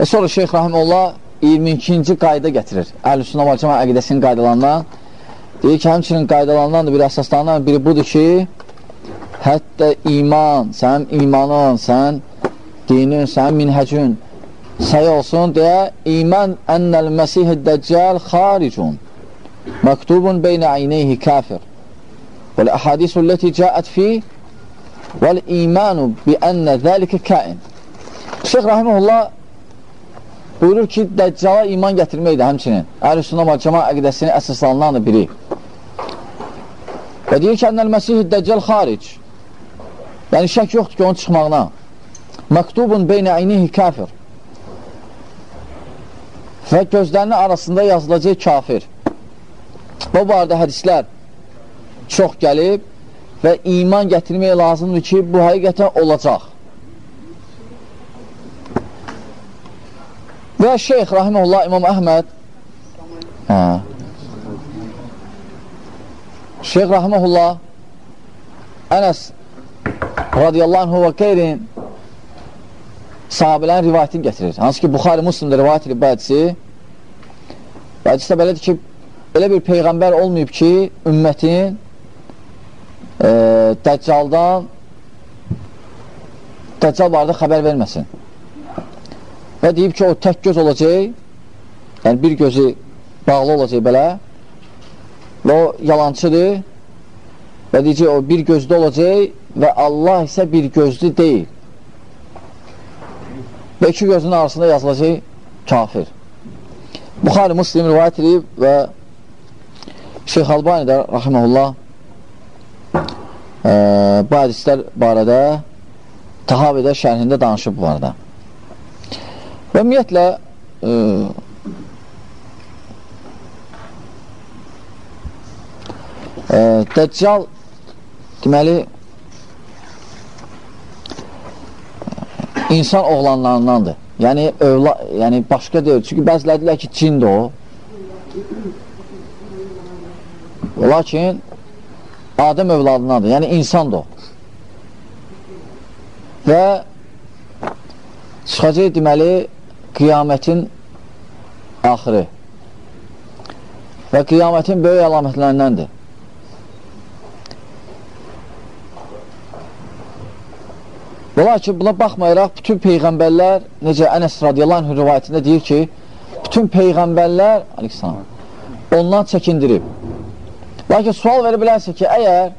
Və sonra Şeyx Rahimullah 22-ci qayda gətirir. Əhl-Üsünə və Cəmə əqidəsinin qaydalarından. Deyir ki, həmçinin qaydalarından da bir əsaslarından biri budur ki, hətta iman, sənin imanın, sənin dinin, sənin minhəcün səy olsun deyə iman ənəl məsih dəccəl xaricun məktubun beynə ayneyhi kafir və əhadisu ləti cəət fi və imanu bi ənə zəlikə kain Şeyx Rahimullah buyurur ki, Dəccala iman gətirmək də həmçinin Əhl-i və Cəma əqidəsinin əsaslarından biri. Və deyir ki, ənəl Məsih Dəccal xaric. Yəni, şək yoxdur ki, onun çıxmağına. Məktubun beynə aynihi kafir. Və gözlərinin arasında yazılacaq kafir. Bu barədə hədislər çox gəlib və iman gətirmək lazımdır ki, bu həqiqətən olacaq. Və şeyx rahiməhullah İmam Əhməd hə, Şeyx rahiməhullah Ənəs radiyallahu anhu və qeyrin sahabələrin rivayətini gətirir. Hansı ki, Buxari Müslimdə rivayət edib bədisi bədisi də belədir ki, elə bir peyğəmbər olmayıb ki, ümmətin e, Dəccaldan Dəccal barədə xəbər verməsin. Və deyib ki, o tək göz olacaq, yəni bir gözü bağlı olacaq belə və o yalancıdır və deyəcək, o bir gözlü olacaq və Allah isə bir gözlü deyil. Və iki gözünün arasında yazılacaq kafir. Buxari Muslim rivayət edib və Şeyx Albani də, rahiməhullah, e, bu hədislər barədə Tahavidə şərhində danışıb bu arada. Və ümumiyyətlə e, e, Dəccal deməli insan oğlanlarındandır. Yəni, övla, yəni başqa deyil. Çünki bəziləri deyilər ki, cindir o. Lakin Adəm övladındandır. Yəni, insandır o. Və çıxacaq deməli qiyamətin axırı və qiyamətin böyük əlamətlərindəndir. Ola ki, buna baxmayaraq, bütün peyğəmbərlər, necə Ənəs radiyallahu anh rivayətində deyir ki, bütün peyğəmbərlər, aleyhissalam, ondan çəkindirib. Lakin sual verə bilərsə ki, əgər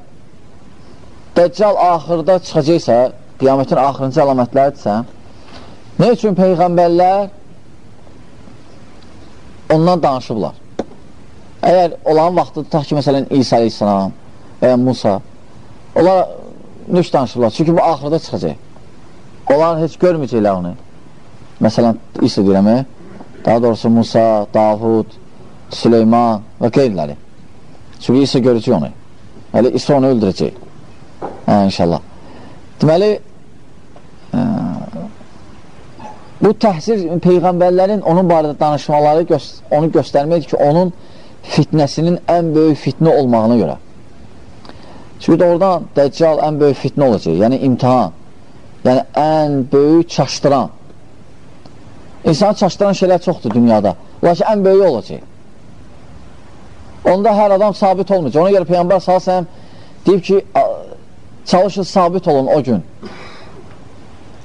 Dəccal axırda çıxacaqsa, qiyamətin axırıncı əlamətləridirsə, Nə üçün Peyğəmbərlər ondan danışıblar? Əgər olan vaxtı tutaq ki, məsələn, İsa aleyhissalam və ya Musa, onlar nüş danışıblar? Çünki bu axırda çıxacaq. Onlar heç görməyəcəklər onu. Məsələn, İsa deyirəm, daha doğrusu Musa, Davud, Süleyman və qeyrləri. Çünki İsa görəcək onu. Hələ İsa onu öldürəcək. Hə, inşallah. Deməli, ə, Bu təhsil Peyğəmbərlərin onun barədə danışmaları gö onu göstərməkdir ki, onun fitnəsinin ən böyük fitnə olmağına görə. Çünki doğrudan Dəccal ən böyük fitnə olacaq, yəni imtihan, yəni ən böyük çaşdıran. İnsanı çaşdıran şeylər çoxdur dünyada, lakin ən böyük olacaq. Onda hər adam sabit olmayacaq. Ona görə Peyğəmbər salsəm deyib ki, çalışın sabit olun o gün.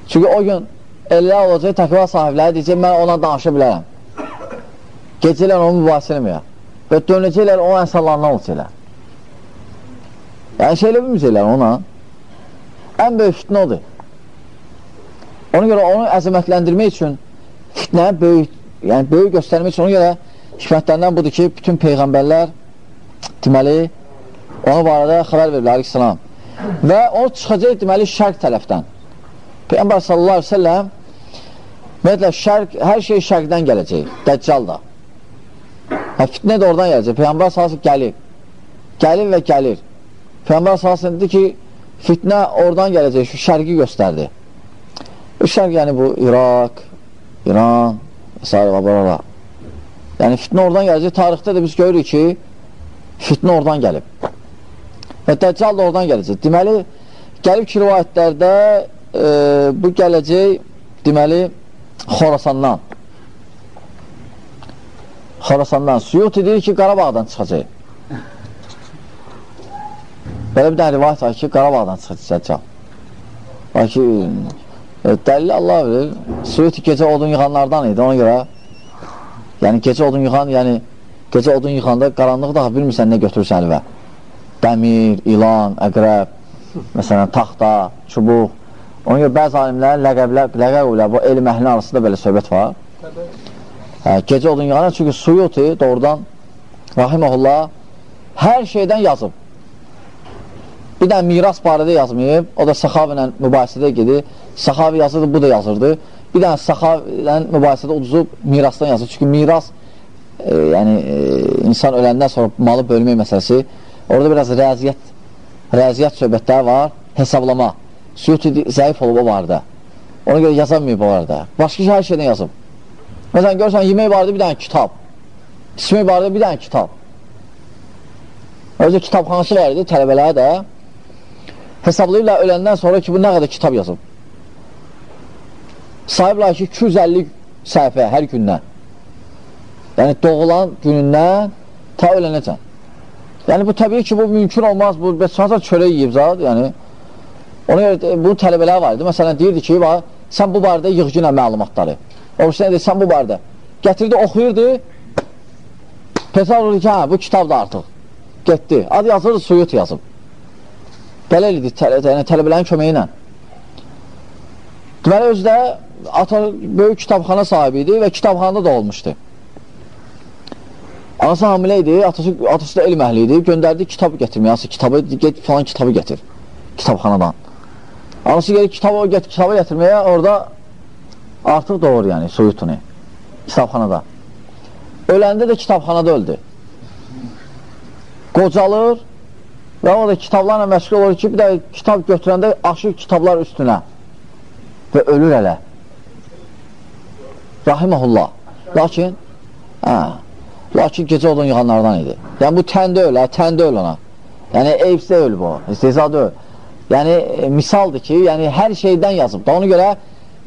Çünki o gün elə olacaq, təqva sahibləri deyəcək, mən ona danışa bilərəm. Gecələr onu mübahisə eləməyə. Və dönəcəklər o insanlarından olacaqlər. Yəni, şey elə bilməyəcəklər ona. Ən böyük fitnə odur. Ona görə onu əzəmətləndirmək üçün fitnə böyük, yəni böyük göstərmək üçün ona görə hikmətlərindən budur ki, bütün peyğəmbərlər deməli, ona barədə xəbər verirlər, aleyhissalam. Və o çıxacaq deməli şərq tərəfdən. Peyğəmbər sallallahu aleyhi ve selləm Ümumiyyətlə, şərq, hər şey şərqdən gələcək, dəccal da. Hə, fitnə də oradan gələcək. Peyğəmbər salası gəlir. Gəlir və gəlir. Peyğəmbər salası dedi ki, fitnə oradan gələcək, şu şərqi göstərdi. Şərq, yəni bu İraq, İran, s. və. Yəni fitnə oradan gələcək. Tarixdə də biz görürük ki, fitnə oradan gəlib. Və dəccal da oradan gələcək. Deməli, gəlib ki, rivayətlərdə e, bu gələcək, deməli, Xorasandan. Xorasandan. Suyuti deyir ki, Qarabağdan çıxacaq. Belə bir dənə rivayət var ki, Qarabağdan çıxacaq. Var ki, e, dəlil Allah bilir, Suyuti gecə odun yıxanlardan idi, ona görə yəni gecə odun yıxan, yəni gecə odun yıxanda qaranlıq daha bilmirsən nə götürürsən əlvə. Dəmir, ilan, əqrəb, məsələn, taxta, çubuq. Ona görə bəzi alimlər ləqəblər, ləqəb ilə bu elm əhlinin arasında belə söhbət var. Hə, gecə odun yığanır, çünki Suyuti doğrudan Rahiməhullah hər şeydən yazıb. Bir dənə miras barədə yazmayıb, o da Səxav ilə mübahisədə gedir. Səxavi yazırdı, bu da yazırdı. Bir dənə Səxav ilə mübahisədə uduzub mirasdan yazır. Çünki miras, e, yəni e, insan öləndən sonra malı bölmək məsələsi, orada biraz rəziyyət, rəziyyət söhbətləri var, hesablama. Suyuti zəif olub o barədə. Ona görə yazamayıb o barədə. Başqa şey hər şeydən yazıb. Məsələn, görürsən, yemək barədə bir dənə kitab. İsmək barədə bir dənə kitab. Özü kitabxanası var idi, tələbələrə də hesablayırlar öləndən sonra ki, bu nə qədər kitab yazıb. Sahiblər ki, 250 səhifə hər gündən. Yəni, doğulan günündən ta ölənəcən. Yəni, bu təbii ki, bu mümkün olmaz. Bu, bəs çörək yiyib zat, yəni. Ona görə bu tələbələr var idi. Məsələn, deyirdi ki, bax, sən bu barədə yığcına məlumatları. Oruçdan edir, sən bu barədə. Gətirdi, oxuyurdu. Pesal olur ki, hə, bu kitab da artıq. Getdi. Adı yazırdı, suyut yazıb. Belə idi tələ, yəni, tələbələrin köməyi ilə. Deməli, özü də ata böyük kitabxana sahibi idi və kitabxanada da olmuşdu. Anası hamilə idi, atası, atası da elm əhli idi. Göndərdi kitab gətirməyə, anası kitabı, get falan kitabı gətir kitabxanadan. Anası gəlir kitabı, get, kitabı gətirməyə, orada artıq doğur yəni Suyutuni kitabxanada. Öləndə də kitabxanada öldü. Qocalır və o da kitablarla məşğul olur ki, bir də kitab götürəndə aşır kitablar üstünə və ölür hələ. Rahiməhullah. Lakin, hə, lakin gecə odun yığanlardan idi. Yəni, bu təndə öl, hə, təndə öl ona. Yəni, eyvsdə öl bu, istehzada öl. Yəni, e, misaldır ki, yəni, hər şeydən yazıb. Da ona görə,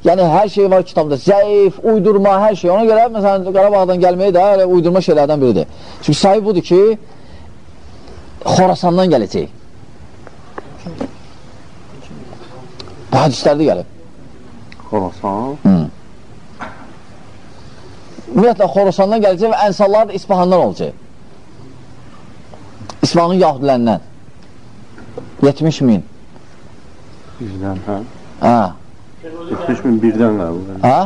yəni, hər şey var kitabda. Zəif, uydurma, hər şey. Ona görə, məsələn, Qarabağdan gəlməyi də elə uydurma şeylərdən biridir. Çünki sahib budur ki, Xorasandan gələcək. Bu hədislərdə gəlib. Xorasan? Hı. Ümumiyyətlə, Xorasandan gələcək və ənsallar da İspahandan olacaq. İspahanın yahudilərindən. 70 min. Bizdən, hə? Hə. 70 min birdən qəbul. Hə?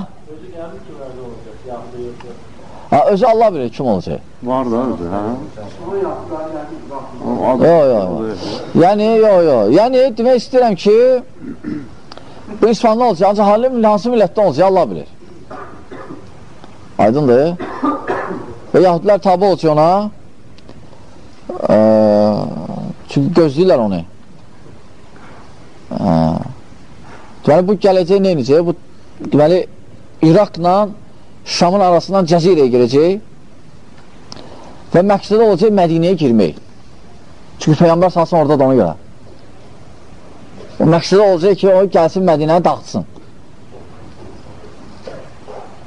Ha, özü Allah bilir kim olacaq. Var da özü, hə? Yo, yo, yo. Yəni, yo, yo. Yəni, demək istəyirəm ki, bu İspanlı olacaq, ancaq hansı, hansı millətdən olacaq, Allah bilir. Aydındır. Və yahudilər tabi olacaq ona. Ə, çünki gözləyirlər onu. Deməli, bu gələcək nə inəcək? Bu, deməli, İraqla Şamın arasından Cəzirəyə girəcək və məqsədə olacaq Mədinəyə girmək. Çünki Peyğəmbər salsın orada da ona görə. O məqsədə olacaq ki, o gəlsin Mədinəni dağıtsın.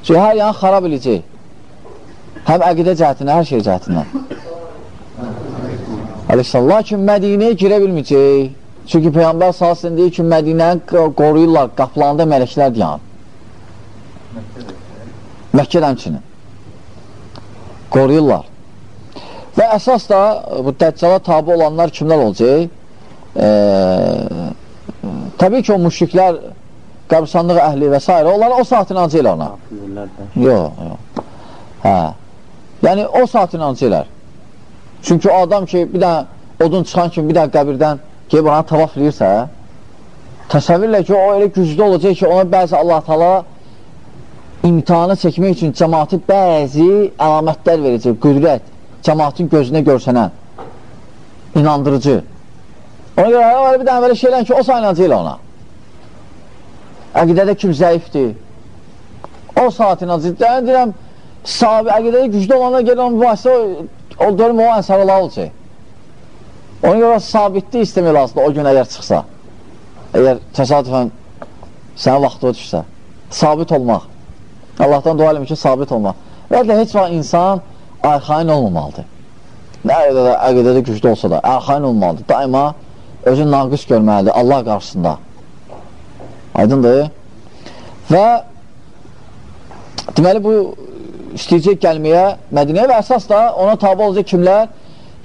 Çünki hər yan xarab edəcək. Həm əqidə cəhətindən, hər şey cəhətindən. Aleyhisselam. Lakin Mədinəyə girə bilməyəcək. Çünki Peyğəmbər salsın deyir ki, Mədinəni qoruyurlar, qapılarında mələklər dayanır. Məkkədə həmçinin. Qoruyurlar. Və əsas da bu dəccala tabi olanlar kimlər olacaq? E, təbii ki, o müşriklər, qəbristanlıq əhli və s. Onlar o saat inancıyla ona. Yox, yox. Hə. Yəni, o saat inancıylar. Çünki o adam ki, bir dənə odun çıxan kimi bir dənə qəbirdən gelib ona tavaf eləyirsə, təsəvvürlə ki, o elə güclü olacaq ki, ona bəzi Allah-u Teala imtihana çəkmək üçün cəmatı bəzi əlamətlər verəcək, qüdrət, cəmatın gözünə görsənən, inandırıcı. Ona görə var bir dənə belə şeylər ki, o sayınancı ilə ona. Əqidədə kim zəifdir, o saat inancı. Yəni, deyirəm, sahabi, əqidədə güclü olanda gələn mübahisə, o, o dönüm o ənsarılar olacaq. Ona görə sabitlik istəmək lazımdır o gün əgər çıxsa. Əgər təsadüfən sənin vaxtı düşsə, sabit olmaq. Allahdan dua eləmək ki, sabit olma. Və də heç vaxt insan arxain olmamalıdır. Nə qədər əqidədə güclü olsa da, arxain olmalıdır. Daima özün naqis görməlidir Allah qarşısında. Aydındır. Və deməli, bu istəyəcək gəlməyə Mədinəyə və əsas da ona tabi olacaq kimlər?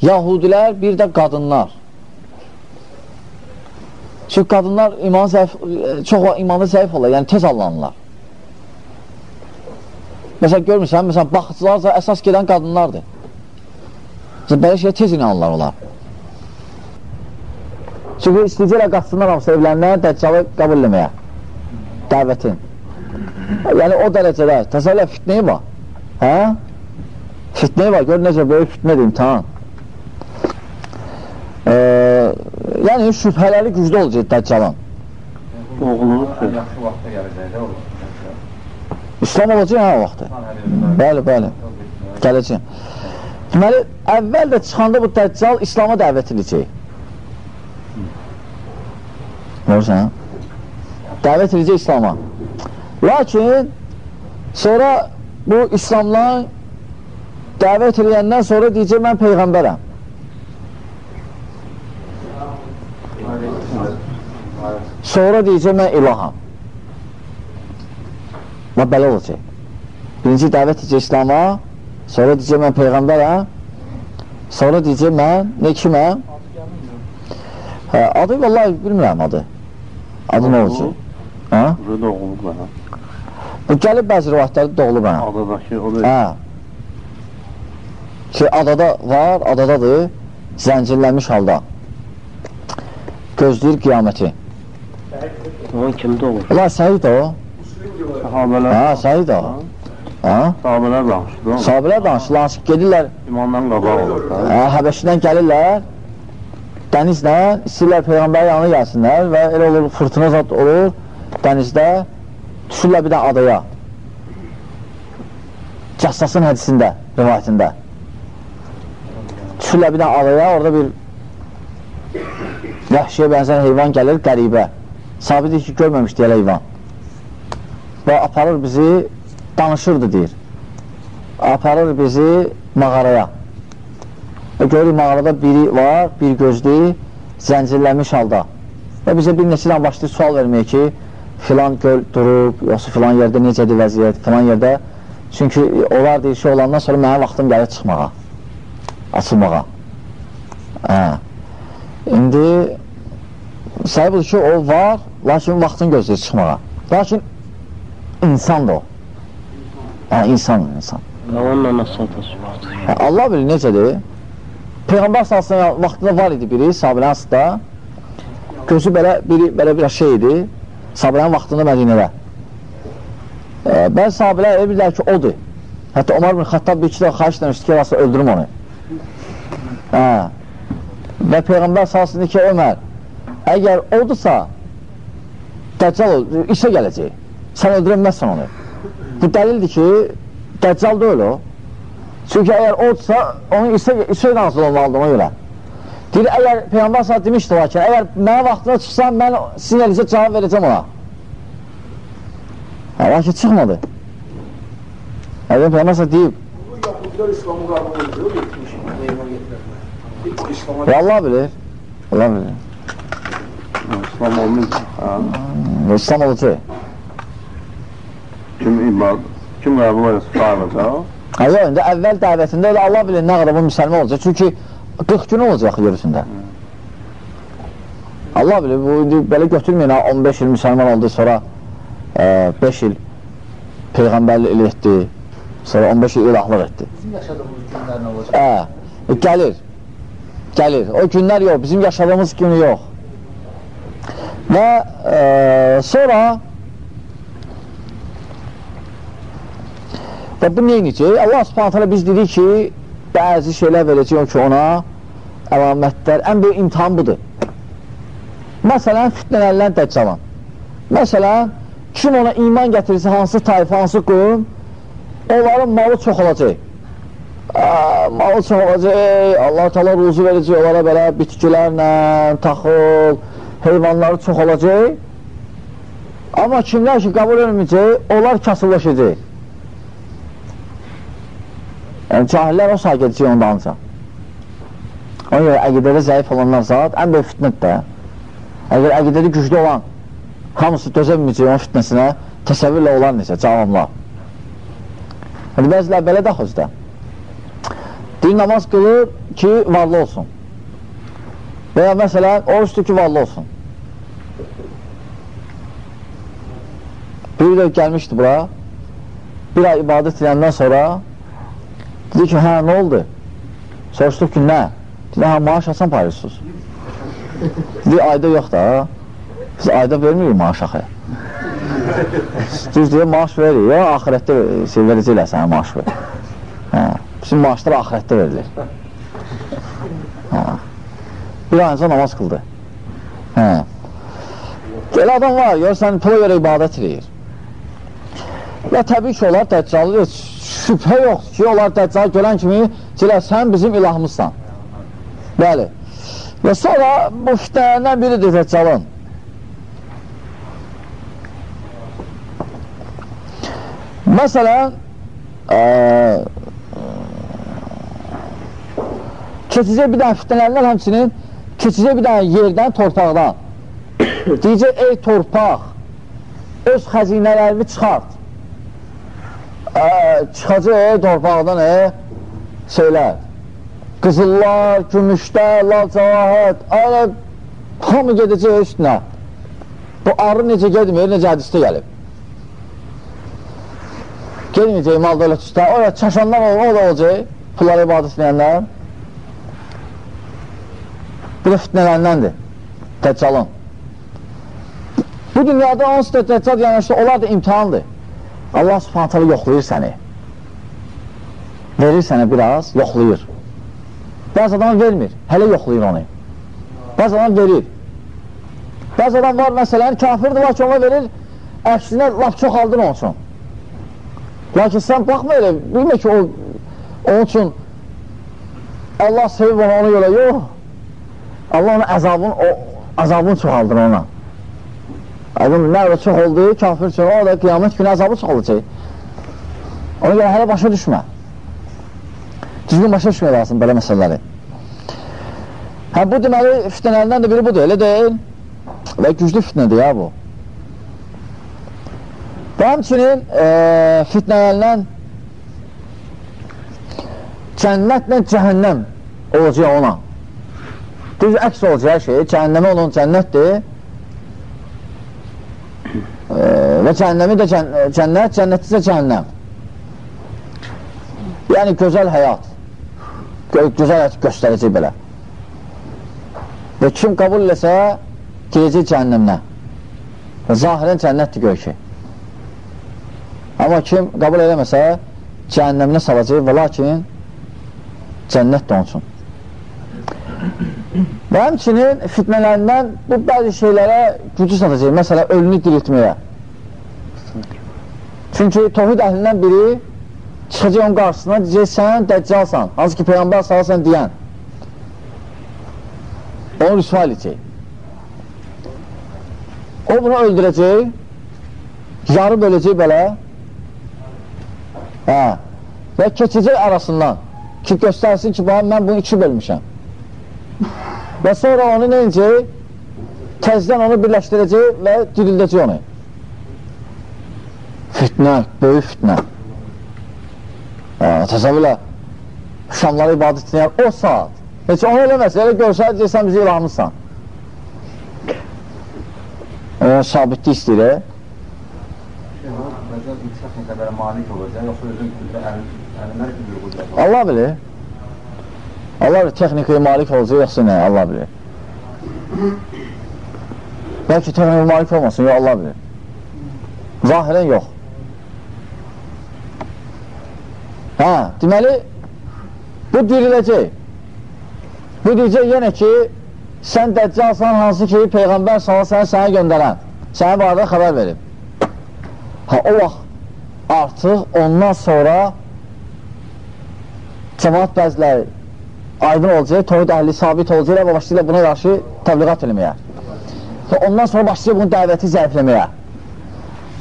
Yahudilər, bir də qadınlar. Çünki qadınlar iman zəif, çox imanı zəif olur, yəni tez allanırlar. Məsələn, görmürsən, məsələn, baxıcılarca əsas gedən qadınlardır. Məsələn, belə şeyə tez inanırlar onlar. Çünki istəyəcəklə qaçsınlar hamısı evlərinə, dəccalı qəbul eləməyə. Dəvətin. Yəni, o dərəcədə, təsəllə fitneyi var. Hə? Fitneyi var, gör necə böyük fitnedir imtihan. Ee, yəni, şübhələri güclü olacaq dəccalın. İslam olacaq hə vaxtı. Bəli, bəli. Gələcək. Deməli, əvvəl də çıxanda bu dəccal İslama dəvət edəcək. Görürsən? Dəvət edəcək İslama. Lakin, sonra bu İslamdan dəvət edəndən sonra deyəcək, mən Peyğəmbərəm. Sonra deyəcək, mən ilaham. Və belə olacaq. Birinci dəvət edəcək İslama, sonra deyəcək, mən Peyğəmbərəm, sonra deyəcək, mən nə kiməm? Hə, adı vallahi bilmirəm adı. Adı nə olacaq? Hə? Doğulub mənə. Bu gəlib bəzi rivayətlərdə doğulub mənə. Adadakı o da Hə. Ki, adada var, adadadır, zəncirlənmiş halda. Gözləyir qiyaməti. Onun kimdə olur? Allah səhid o. Sahabələr. Hə, səhid o. Hə? Sahabələr danışdı. Sahabələr danışırlar, gedirlər, İmandan qabaq olur. hə, Həbəşidən gəlirlər, dənizlə istəyirlər Peyğəmbərin yanına gəlsinlər və elə olur, fırtına zat olur dənizdə, düşürlər bir də adaya. Cəssasın hədisində, rivayətində. Düşürlər bir də adaya, orada bir vəhşiyə bənzər heyvan gəlir, qəribə. Sabidir ki, görməmiş deyələ heyvan. Və aparır bizi, danışırdı deyir. Aparır bizi mağaraya. Və görürük mağarada biri var, bir gözlü, zəncirlənmiş halda. Və bizə bir neçə dənə başlayır sual verməyə ki, filan göl durub, yoxsa filan yerdə necədir vəziyyət, filan yerdə. Çünki onlar deyir ki, olandan sonra mənim vaxtım gəlir çıxmağa, açılmağa. Hə. İndi səhib budur ki, o var, lakin vaxtın gözləyir çıxmağa. Lakin insandır o. Hə, insan, insan. Onunla nasıl? Hə, Allah bilir necədir. Peyğəmbər salsın vaxtında var idi biri, Sabirin asıda. Gözü belə, biri belə bir şey idi. Sabirin vaxtında Mədinədə. E, bəzi sahabilər elə bilirlər ki, odur. Hətta Omar bin Xattab bir iki də xahiş demişdi ki, rastla öldürüm onu. Hə. Və Peyğəmbər salsın ki, Ömər, əgər odursa, Dəccal işə gələcək. Sən öldürəməzsən onu. Bu dəlildir ki, Dəccal deyil o. Çünki əgər odursa, onun işə, işə nazil olmalıdır ona görə. Deyir, əgər Peyğəmbər sallallahu demişdi lakin, əgər mənə vaxtına çıxsam, mən sizin elinizə cavab verəcəm ona. Hə, lakin çıxmadı. Əgər Peyğəmbər sallallahu deyib, Allah bilir, Allah bilir. İslam olmayacaq. Ha? Və İslam olacaq. Kim iman, kim qəbul sayılacaq. Hə, yox, indi əvvəl dəvətində elə Allah bilir nə qədər bu müsəlman olacaq. Çünki 40 gün olacaq yer üstündə. Allah bilir, bu indi belə götürməyin, ha, 15 il müsəlman oldu, sonra 5 il Peyğəmbərlik etdi, sonra 15 il ilahlıq etdi. Bizim yaşadığımız günlər nə olacaq? Hə, e, gəlir, gəlir. O günlər yox, bizim yaşadığımız günü yox. Və e, sonra və bu neynicək? Allah subhanət hələ biz dedik ki, bəzi şeylər verəcək ki, ona əlamətlər, ən böyük imtihan budur. Məsələn, fitnələrlə dəccalan. Məsələn, kim ona iman gətirirsə, hansı tayfa, hansı qövm, onların malı çox olacaq. Aa, malı çox olacaq, Allah təala ruzu verəcək onlara belə bitkilərlə, taxıl, heyvanları çox olacaq. Amma kimlər ki, qəbul edilməyəcək, onlar kasıblaşacaq. Yəni, cahillər o saat gedəcək onun dalınca. Ona görə əqidədə zəif olanlar zat ən böyük fitnət də. Əgər əqidədə güclü olan hamısı dözə bilməyəcək onun fitnəsinə, təsəvvürlə olar necə, cavamlar. Yəni, bəzilər belə də xözdə. Deyir, namaz qılır ki, varlı olsun. Və ya məsələn, oruçdur ki, varlı olsun. Bir də gəlmişdi bura, bir ay ibadət edəndən sonra dedi ki, hə, nə oldu? Soruşduq ki, nə? Dedi, hə, maaş asan paylaşsınız. Dedi, ayda yox da, biz ayda vermirik maaş axı. Düz deyə maaş veririk, ya, ahirətdə şey, verəcəklər sənə maaş ver. Hə, bizim maaşlar ahirətdə verilir. Hə. Bir ayınca namaz qıldı. Hə. Elə adam var, görürsən, pula görə ibadət edir. Və təbii ki, onlar dəccalı şübhə yoxdur ki, onlar dəccalı görən kimi deyirlər, sən bizim ilahımızsan. Bəli. Və sonra bu fitnələrindən biridir dəccalın. Məsələn, ə, keçəcək bir dənə fitnələrindən həmçinin keçəcək bir dənə yerdən, torpaqdan. Deyəcək, ey torpaq, öz xəzinələrini çıxart. Ə, çıxacaq torpaqdan e, şeylər, qızıllar, gümüşlər, lal cavahət, alə, hamı gedəcək üstünə. Bu arı necə gedmir, necə hədistə gəlib. Gelməyəcək mal dövlət üstə, oraya çaşanlar olur, o da olacaq, pulları ibadət edənlər. Bu da fitnələndəndir, Dəccalın. Bu dünyada onsuz da Dəccal yanaşdı, onlar da imtihandır. Allah subhanətələ yoxlayır səni. Verir sənə biraz, yoxlayır. Bəzi adam vermir, hələ yoxlayır onu. Bəzi adam verir. Bəzi adam var, məsələn, kafirdir, lakin ona verir, əksinə laf çox aldın onun üçün. Lakin sən baxma elə, bilmə ki, o, onun üçün Allah sevib ona, ona görə, yox. Allah onun əzabını, o, əzabını çoxaldır ona. Adam nə elə çox oldu, kafir üçün, o da qiyamət günü əzabı çox olacaq. Ona görə hələ başa düşmə. Düzgün başa düşmək lazım belə məsələləri. Hə, bu deməli, fitnələrindən də biri budur, elə deyil. Və güclü fitnədir ya bu. Və həmçinin e, fitnələrindən cənnətlə cəhənnəm olacaq ona. Düz əks olacaq şey, cəhənnəmə olan cənnətdir. E, və cəhənnəmi də cənnət, cənnəti də cəhənnəm. Yəni, gözəl həyat. Gö gözəl həyat göstərəcək belə. Və kim qəbul eləsə, girəcək cəhənnəmlə. Zahirən cənnətdir gör ki. Amma kim qəbul eləməsə, cəhənnəminə salacaq və lakin cənnət də onun üçün. Və həmçinin fitnələrindən bu bəzi şeylərə gücü satacaq. Məsələn, ölünü diriltməyə. Çünki tohid əhlindən biri çıxacaq onun qarşısına, deyəcək, sən dəccalsan, hansı ki, Peyğəmbər salasən deyən. Onu rüsva edəcək. O bunu öldürəcək, yarı böləcək belə, hə, və keçəcək arasından ki, göstərsin ki, mən bunu iki bölmüşəm. Və sonra onu neyəcək? Təzdən onu birləşdirəcək və dirildəcək onu. Fitnə, böyük fitnə. Təsəvvürlə, şamları ibadət edən o saat. Heç onu eləməsə, elə görsələr, deyirsən, bizi ilahımızsan. E, sabitlik istəyir, Allah bilir. Bilir, texnikaya malik olacaq, yoxsa nə, Allah bilir. Bəlkə texnikaya malik olmasın, yox, Allah bilir. Zahirən yox. Hə, deməli, bu diriləcək. Bu deyəcək yenə ki, sən dəccalsan, hansı ki, Peyğəmbər sana səni sənə göndərən, sənə barədə xəbər verib. Ha, o vaxt artıq ondan sonra cəmaat bəziləri aydın olacaq, tohid əhli sabit olacaq və başlayırlar buna qarşı təbliğat eləməyə. Və ondan sonra başlayacaq bunun dəvəti zəifləməyə.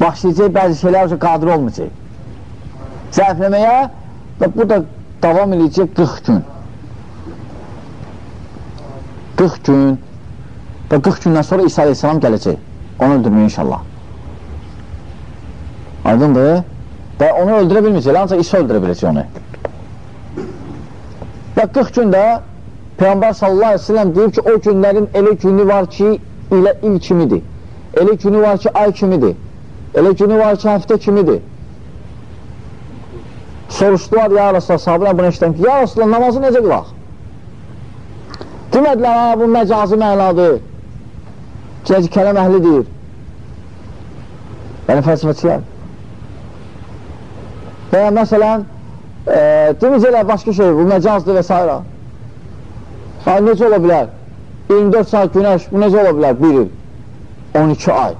Başlayacaq bəzi şeylər qadir olmayacaq. Zəifləməyə və bu da davam edəcək 40 gün. 40 gün və 40 gündən sonra İsa aleyhissalam gələcək. Onu öldürməyə inşallah. Aydındır? Və onu öldürə bilməyəcək, ancaq İsa öldürə biləcək onu. Və 40 gündə Peyğəmbər sallallahu aleyhi ve sellem deyir ki, o günlərin elə günü var ki, ilə il kimidir. Elə günü var ki, ay kimidir. Elə günü var ki, həftə kimidir. Soruşdular, ya Rasulallah, sahabələr bunu işləm ki, ya Rasulallah, namazı necə qılaq? Demədilər, ha, bu məcazi mənadır. Cəzi kələm əhlidir. Yəni, fəlsəfəçilər. Və məsələn, e, deməyəcəklər başqa şey, bu məcazdır və s. Ha, necə ola bilər? 24 saat günəş, bu necə ola bilər? 1 il, 12 ay.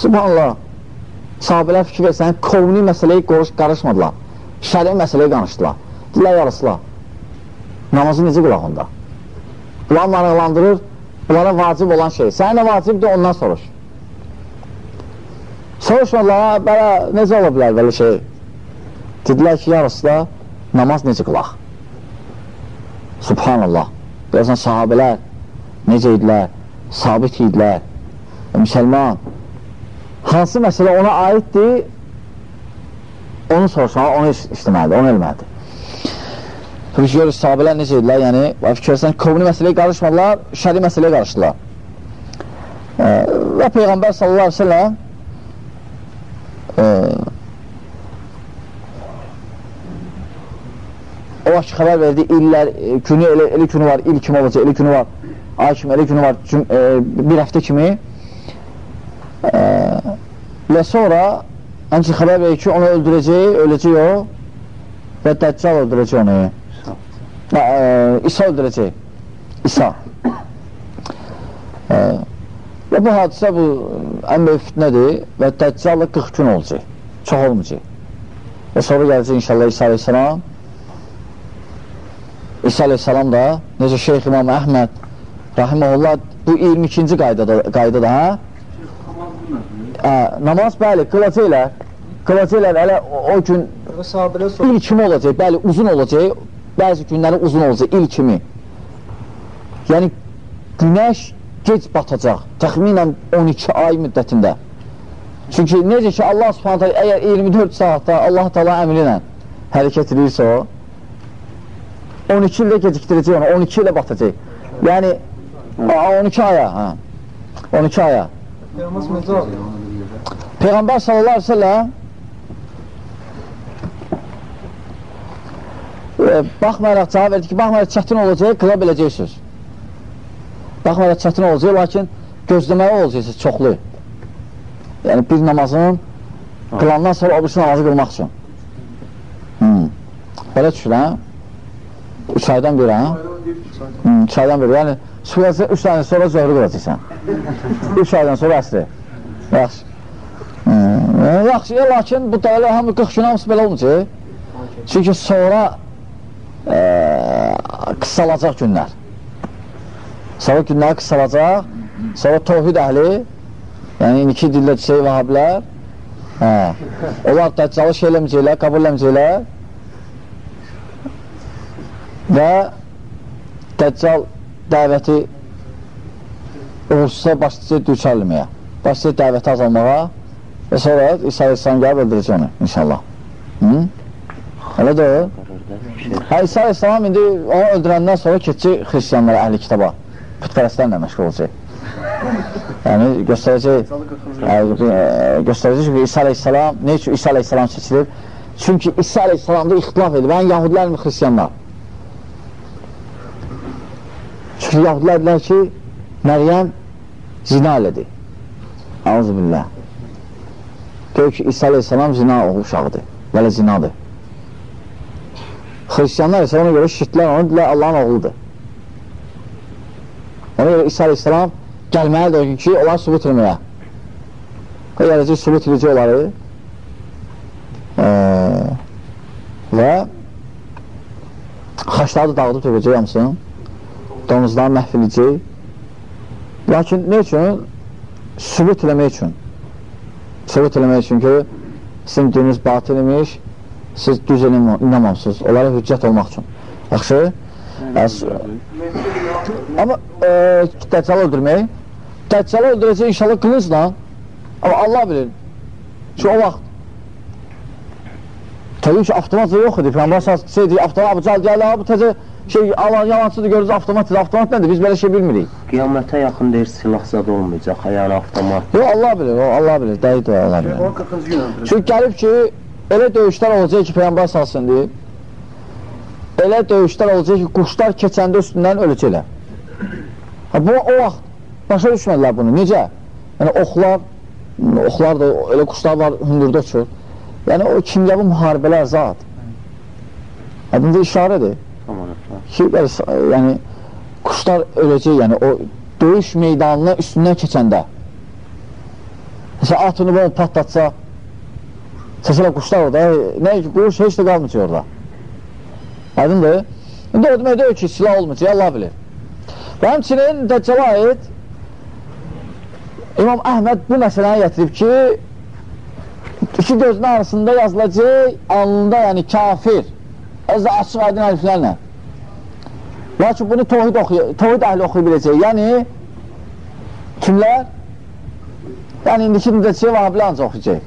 Subhanallah, sahabələr fikir versən, kovni məsələyi qarışmadılar, şəri məsələyi qarışdılar. Dilə yarısılar. Namazı necə qılaq onda? Bunlar maraqlandırır, bunlara vacib olan şey. Sənə nə vacibdir, ondan soruş. Soruşmadılar, belə necə ola bilər belə şey? Dedilər ki, yarısıda namaz necə qılaq? Subhanallah. Görürsən, sahabələr necə idilər? Sabit idilər. Müsəlman. Hansı məsələ ona aiddir? Onu soruşmalı, onu işləməlidir, onu elməlidir. Çünki görürüz, sahabələr necə idilər, yəni, fikirsən, kovni məsələyə qarışmadılar, şəri məsələyə qarışdılar. E, və Peyğəmbər sallallahu aleyhi ve sellem o vaxt xəbər verdi, illər, e, günü, elə, elə günü var, il kimi olacaq, elə günü var, ay kimi, elə günü var, cüm, e, bir həftə kimi e, və sonra həmçin xəbər verir ki, onu öldürəcək, öləcək o və Dəccal öldürəcək onu. Və, e, İsa öldürəcək. İsa. E, və bu hadisə bu ən böyük fitnədir və Dəccallə 40 gün olacaq. Çox olmayacaq. Və sonra gələcək inşallah İsa aleyhissalam. İsa aleyhissalam da, necə Şeyx İmam Əhməd Rahiməhullah bu 22-ci qaydada, qaydada hə? Ə, namaz bəli, qılacaqlar. Qılacaqlar elə o, o gün il kimi olacaq, bəli, uzun olacaq bəzi günləri uzun olacaq, il kimi. Yəni, günəş gec batacaq, təxminən 12 ay müddətində. Çünki necə ki, Allah subhanətə əgər 24 saatda Allah tala əmri ilə hərəkət edirsə o, 12 ildə gecikdirəcək onu, 12 ilə batacaq. Yəni, 12 aya, hə, 12 aya. Peyğəmbər sallallahu aleyhi ve sellem baxmayaraq cavab verdi ki, baxmayaraq çətin olacaq, qıla biləcəksiniz. Baxmayaraq çətin olacaq, lakin gözləməli olacaqsınız çoxlu. Yəni, bir namazın qılandan sonra o birisi namazı qılmaq üçün. Hmm. Belə düşür, hə? Üç aydan bir, hə? Hmm, üç aydan bir, yəni, Sürəsi üç aydan sonra zöhrü qılacaqsan. üç aydan sonra əsri. Yaxşı. Hmm, yaxşı, lakin bu elə hamı 40 gün hamısı belə olmayacaq. Çünki sonra e, qısalacaq günlər. Sonra günlər qısalacaq, sonra tohid əhli, yəni indiki dillə desək vahablər, hə, onlar dəccalı şey eləməcəklər, qəbul eləməcəklər və dəccal dəvəti uğursuzsa başlayacaq düçərləməyə, başlayacaq dəvəti azalmağa və sonra İsa Aleyhisselam gəlib öldürəcək onu, inşallah. Hı? Elə o. Hə, İsa Aleyhisselam indi onu öldürəndən sonra keçəcək xristiyanlara, əhli kitaba, pütpərəstlərlə məşğul olacaq. Yəni, göstərəcək, ə, göstərəcək ki, İsa Aleyhisselam, nə üçün İsa Aleyhisselam seçilir? Çünki İsa Aleyhisselamda ixtilaf edir, yəni yahudilər mi, xristiyanlar? Çünki yahudilər dedilər ki, Məryəm zina elədi. Auzubillah. Gör ki, İsa Aleyhisselam zina uşağıdır, belə zinadır. Xristiyanlar isə ona görə şirklər onu dilər Allahın oğludur. Ona görə İsa aleyhissalam gəlməlidir ki, onlar sübut etməyə. Və gələcək sübut edəcək onları e, və xaçları dağıdıb tökəcək hamısını, donuzları məhv edəcək. Lakin ne üçün? Sübut eləmək üçün. Sübut eləmək üçün ki, sizin dininiz batıl imiş, siz düz inanma- inanmamsınız. Onlara hüccət olmaq üçün. Yaxşı? Amma e, Dəccalı öldürmək, Dəccalı öldürəcək inşallah qılıncla, amma Allah bilir. Çünki o vaxt Təbii ki, avtomat yox idi. Peyğəmbər şey deyir, avtomat Abu Cəhl deyir, "Ala, bu təzə şey alan yalancıdır görürüz avtomat. Avtomat nədir? Biz belə şey bilmirik." Qiyamətə yaxın deyir silah zad olmayacaq, yəni avtomat. Yox, Allah bilir, o Allah bilir. Dəqiq o Allah bilir. Onu 40-cı gün öldürür. Çünki gəlib ki, elə döyüşlər olacaq ki, Peyğəmbər salsın deyib. Elə döyüşlər olacaq ki, quşlar keçəndə üstündən öləcəklər. Ha, bu o vaxt başa düşmədilər bunu. Necə? Yəni oxlar, oxlar da elə quşlar var, hündürdə uçur. Yəni o kimyəvi müharibələr zat. Adında işarədir Tamam. Ki, bəli, yəni quşlar öləcək, yəni o döyüş meydanına üstündən keçəndə. Məsələn, atını bunu patlatsa, səsələ quşlar orada, nə ki, quş heç də qalmayacaq orada. Aydındır? İndi o demək deyil ki, silah olmayacaq, Allah bilir. Və həmçinin Dəccala aid İmam Əhməd bu məsələni gətirib ki, iki gözünün arasında yazılacaq, alnında, yəni kafir, özdə açıq aydın hərflərlə. Lakin bunu tohid, oxuy tohid əhli oxuya biləcək. Yəni, kimlər? Yəni, indiki müddətçiyə vahabilər ancaq oxuyacaq.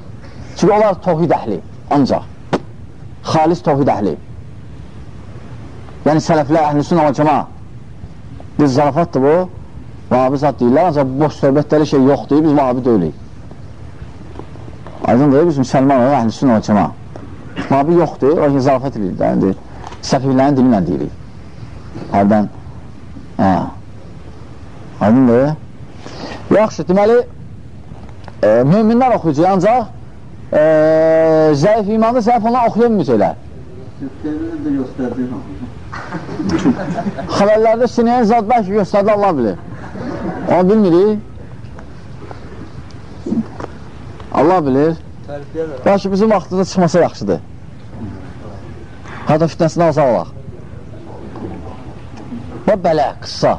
Çünki onlar tohid əhli, ancaq. Xalis tohid əhli. Yəni, sələflər əhlüsün amma cəma. Biz zarafatdır bu. Vahabi zat deyirlər, ancaq boş söhbətləri şey yoxdur, biz vahabi deyilik. Aydındır, biz müsəlman olaq, əhlüsün amma cəma. Vahabi yoxdur, lakin zarafat edilir. Yəni, səfihlərin dili ilə deyirik. Hərdən hə. Aydındır? Yaxşı, deməli e, müminlər oxuyacaq, ancaq e, zəif imanlı zəif onlar oxuya bilməyəcəklər. Xəbərlərdə sinəyən zat bəlkə göstərdi, Allah bilir. Onu bilmirik. Allah bilir. Bəlkə bizim vaxtında çıxmasa yaxşıdır. Hada fitnəsindən azaq olaq. Və belə, qıssa.